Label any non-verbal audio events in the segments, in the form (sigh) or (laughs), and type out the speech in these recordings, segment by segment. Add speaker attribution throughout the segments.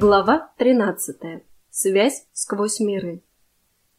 Speaker 1: Глава 13. Связь сквозь миры.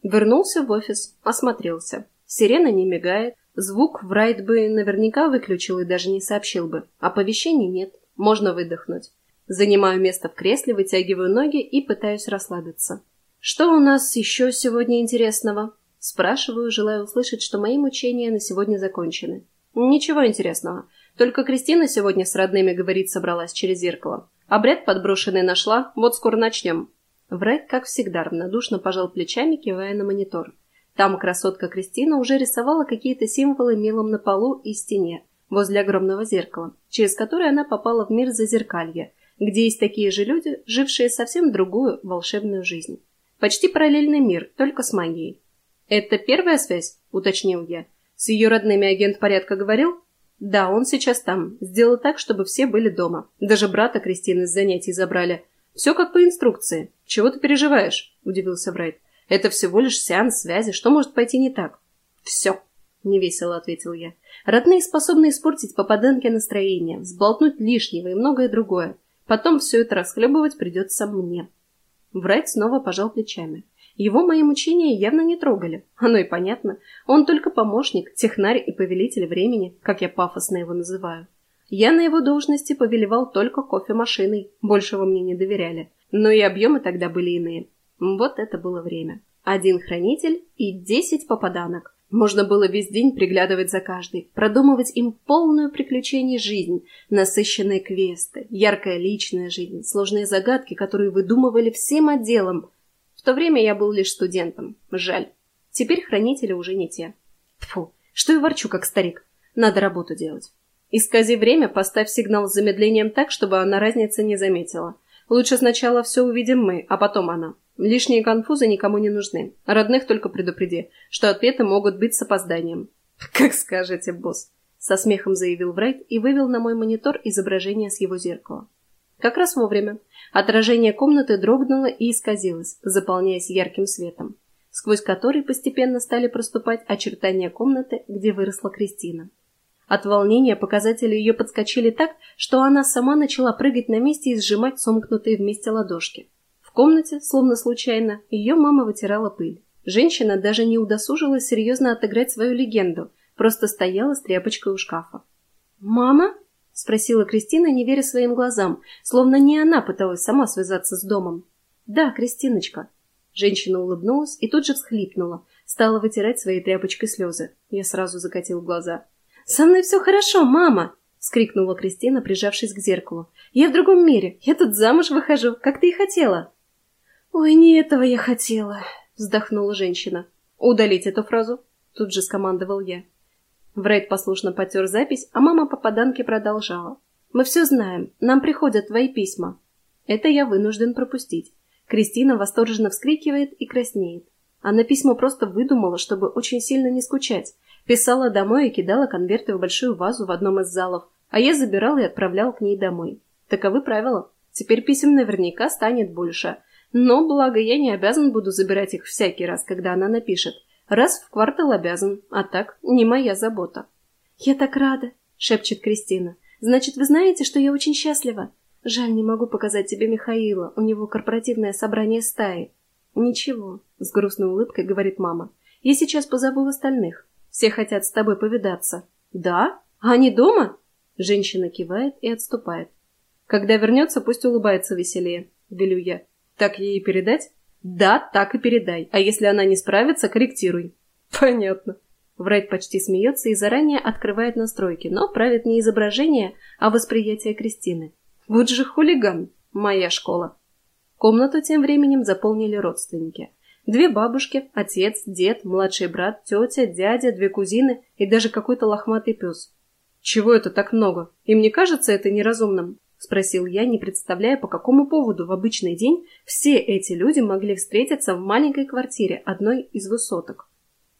Speaker 1: Вернулся в офис, осмотрелся. Сирена не мигает, звук Врайт бы наверняка выключил и даже не сообщил бы. Оповещений нет, можно выдохнуть. Занимаю место в кресле, вытягиваю ноги и пытаюсь расслабиться. Что у нас еще сегодня интересного? Спрашиваю, желая услышать, что мои мучения на сегодня закончены. Ничего интересного. Только Кристина сегодня с родными говорить собралась через зеркало. Обряд подброшенный нашла, вот скоро начнем. Врайт, как всегда, равнодушно пожал плечами, кивая на монитор. Там красотка Кристина уже рисовала какие-то символы мелом на полу и стене, возле огромного зеркала, через которое она попала в мир зазеркалья, где есть такие же люди, жившие совсем другую волшебную жизнь. Почти параллельный мир, только с магией. «Это первая связь?» – уточнил я. «С ее родными агент порядка говорил?» Да, он сейчас там. Сделал так, чтобы все были дома. Даже брата Кристины с занятий забрали. Все как по инструкции. Чего ты переживаешь? Удивился Брайт. Это всего лишь сеанс связи. Что может пойти не так? Все. Невесело ответил я. Родные способны испортить попаданке настроение, взболтнуть лишнего и многое другое. Потом все это расхлебывать придется мне. Врайт снова пожал плечами. Его мои мучения явно не трогали. Оно и понятно. Он только помощник, технарь и повелитель времени, как я пафосно его называю. Я на его должности повелевал только кофемашиной, большего мне не доверяли. Но и объемы тогда были иные. Вот это было время. Один хранитель и десять попаданок. Можно было весь день приглядывать за каждой, продумывать им полную приключений жизнь, насыщенные квесты, яркая личная жизнь, сложные загадки, которые выдумывали всем отделом – в то время я был лишь студентом. Жаль. Теперь хранители уже не те. Фу, что и ворчу, как старик. Надо работу делать. Искази время, поставь сигнал с замедлением так, чтобы она разницы не заметила. Лучше сначала все увидим мы, а потом она. Лишние конфузы никому не нужны. Родных только предупреди, что ответы могут быть с опозданием. (laughs) «Как скажете, босс», — со смехом заявил Врайт и вывел на мой монитор изображение с его зеркала. Как раз вовремя. Отражение комнаты дрогнуло и исказилось, заполняясь ярким светом, сквозь который постепенно стали проступать очертания комнаты, где выросла Кристина. От волнения показатели ее подскочили так, что она сама начала прыгать на месте и сжимать сомкнутые вместе ладошки. В комнате, словно случайно, ее мама вытирала пыль. Женщина даже не удосужилась серьезно отыграть свою легенду, просто стояла с тряпочкой у шкафа. «Мама?» — спросила Кристина, не веря своим глазам, словно не она пыталась сама связаться с домом. «Да, Кристиночка». Женщина улыбнулась и тут же всхлипнула, стала вытирать своей тряпочкой слезы. Я сразу закатил глаза. «Со мной все хорошо, мама!» — скрикнула Кристина, прижавшись к зеркалу. «Я в другом мире. Я тут замуж выхожу, как ты и хотела». «Ой, не этого я хотела», — вздохнула женщина. «Удалить эту фразу», — тут же скомандовал я. Врейд послушно потер запись, а мама попаданки продолжала. «Мы все знаем. Нам приходят твои письма». Это я вынужден пропустить. Кристина восторженно вскрикивает и краснеет. Она письмо просто выдумала, чтобы очень сильно не скучать. Писала домой и кидала конверты в большую вазу в одном из залов, а я забирал и отправлял к ней домой. Таковы правила. Теперь писем наверняка станет больше. Но, благо, я не обязан буду забирать их всякий раз, когда она напишет. Раз в квартал обязан, а так не моя забота. «Я так рада», — шепчет Кристина. «Значит, вы знаете, что я очень счастлива? Жаль, не могу показать тебе Михаила, у него корпоративное собрание стаи». «Ничего», — с грустной улыбкой говорит мама. «Я сейчас позову остальных. Все хотят с тобой повидаться». «Да? А они дома?» Женщина кивает и отступает. «Когда вернется, пусть улыбается веселее», — велю я. «Так ей передать?» Да, так и передай. А если она не справится, корректируй. Понятно. Врайт почти смеется и заранее открывает настройки, но правит не изображение, а восприятие Кристины. Вот же хулиган. Моя школа. Комнату тем временем заполнили родственники. Две бабушки, отец, дед, младший брат, тетя, дядя, две кузины и даже какой-то лохматый пес. Чего это так много? Им не кажется это неразумным? — спросил я, не представляя, по какому поводу в обычный день все эти люди могли встретиться в маленькой квартире одной из высоток.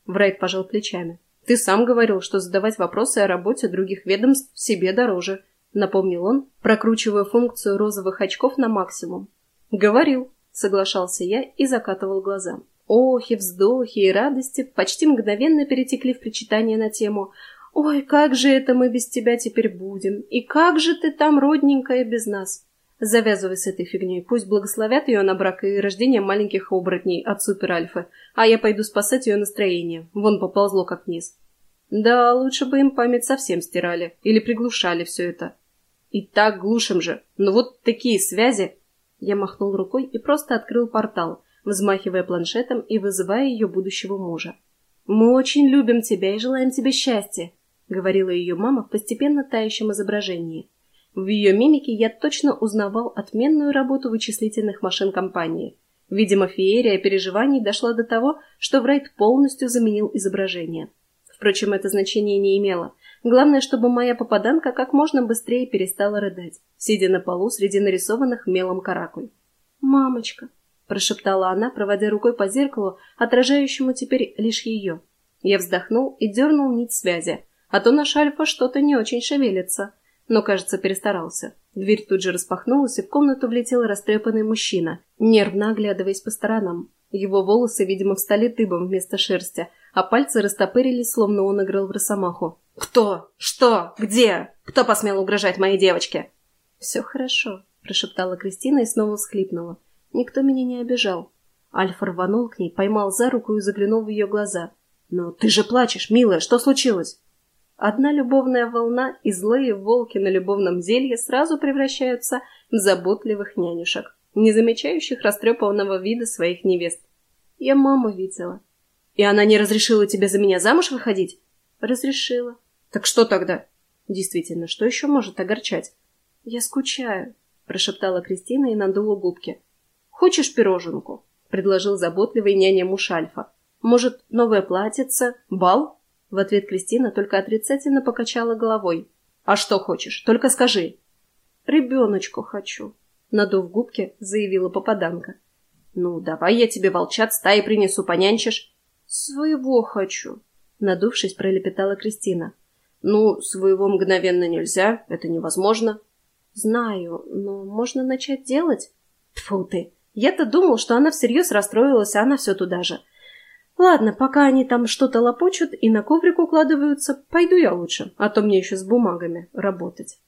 Speaker 1: Врайт пожал плечами. «Ты сам говорил, что задавать вопросы о работе других ведомств себе дороже», — напомнил он, прокручивая функцию розовых очков на максимум. «Говорил», — соглашался я и закатывал глаза. Охи, вздохи и радости почти мгновенно перетекли в причитание на тему «Ой, как же это мы без тебя теперь будем? И как же ты там, родненькая, без нас?» Завязывай с этой фигней. Пусть благословят ее на брак и рождение маленьких оборотней от супер-альфы. А я пойду спасать ее настроение. Вон поползло как вниз. Да, лучше бы им память совсем стирали. Или приглушали все это. И так глушим же. Но вот такие связи... Я махнул рукой и просто открыл портал, взмахивая планшетом и вызывая ее будущего мужа. «Мы очень любим тебя и желаем тебе счастья», — говорила ее мама в постепенно тающем изображении. В ее мимике я точно узнавал отменную работу вычислительных машин компании. Видимо, феерия переживаний дошла до того, что Врайт полностью заменил изображение. Впрочем, это значение не имело. Главное, чтобы моя попаданка как можно быстрее перестала рыдать, сидя на полу среди нарисованных мелом каракуль. «Мамочка!» – прошептала она, проводя рукой по зеркалу, отражающему теперь лишь ее. Я вздохнул и дернул нить связи, а то на шальфа что-то не очень шевелится. Но, кажется, перестарался. Дверь тут же распахнулась, и в комнату влетел растрепанный мужчина, нервно оглядываясь по сторонам. Его волосы, видимо, встали дыбом вместо шерсти, а пальцы растопырились, словно он играл в росомаху. «Кто? Что? Где? Кто посмел угрожать моей девочке?» «Все хорошо», — прошептала Кристина и снова всхлипнула. «Никто меня не обижал». Альфа рванул к ней, поймал за руку и заглянул в ее глаза. «Но ты же плачешь, милая, что случилось?» Одна любовная волна и злые волки на любовном зелье сразу превращаются в заботливых нянюшек, не замечающих растрепанного вида своих невест. Я маму видела. И она не разрешила тебе за меня замуж выходить? Разрешила. Так что тогда? Действительно, что еще может огорчать? Я скучаю, прошептала Кристина и надула губки. Хочешь пироженку? предложил заботливый няня муж Альфа. Может, новое платьице? Бал? В ответ Кристина только отрицательно покачала головой. «А что хочешь? Только скажи». «Ребеночку хочу», — надув губки, заявила попаданка. «Ну, давай я тебе волчат стаи принесу, понянчишь». «Своего хочу», — надувшись, пролепетала Кристина. «Ну, своего мгновенно нельзя, это невозможно». «Знаю, но можно начать делать». Тфу ты, я-то думал, что она всерьез расстроилась, а она все туда же. Ладно, пока они там что-то лопочут и на коврик укладываются, пойду я лучше, а то мне еще с бумагами работать.